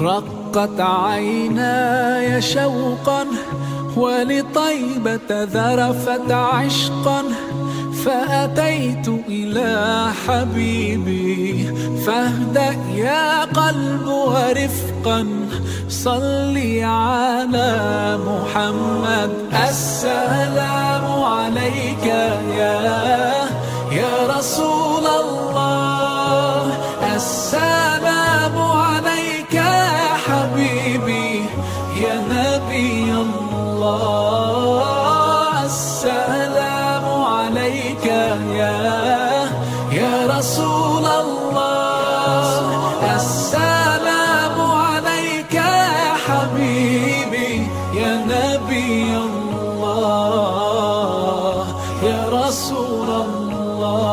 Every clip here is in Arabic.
رقت عيناي شوقا ولطيبة ذرفت عشقا فأتيت إلى حبيبي فاهدأ يا قلب ورفقا صلي على محمد. السلام عليك يا يا رسول الله. السلام عليك يا يا رسول الله. السلام عليك يا حبيبي يا نبي الله. يا رسول الله.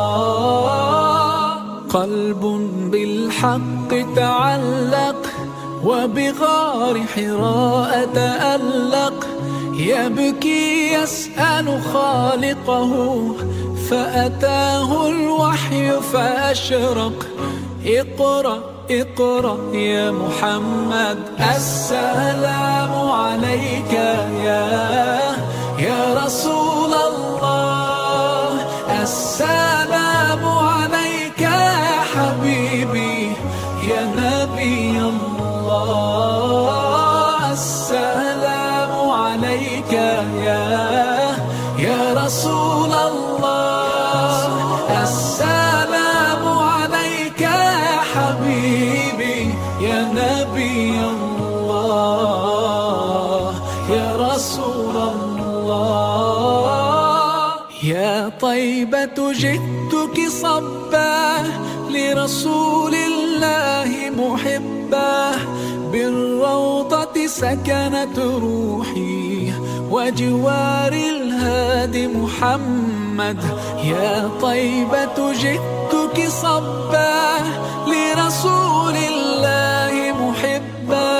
قلب بالحق تعلق وبغار حراء تألق. يبكي يسأل خالقه فأتاه الوحي فأشرق. اقرأ اقرأ يا محمد السلام عليك يا يا رسول الله. السلام عليك يا حبيبي يا نبي الله. السلام رسول الله السلام عليك يا حبيبي يا نبي الله يا رسول الله. يا طيبة جئتك صبا لرسول الله محبا بالروضة سكنت روحي وجوار الهادي. محمد يا طيبة جئتك صبا لرسول الله محبا.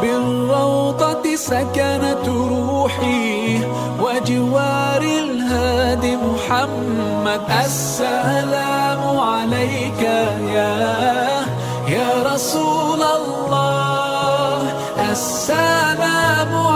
بالروضة سكنت روحي وجوار الهادي محمد. السلام عليك يا يا رسول الله. السلام عليك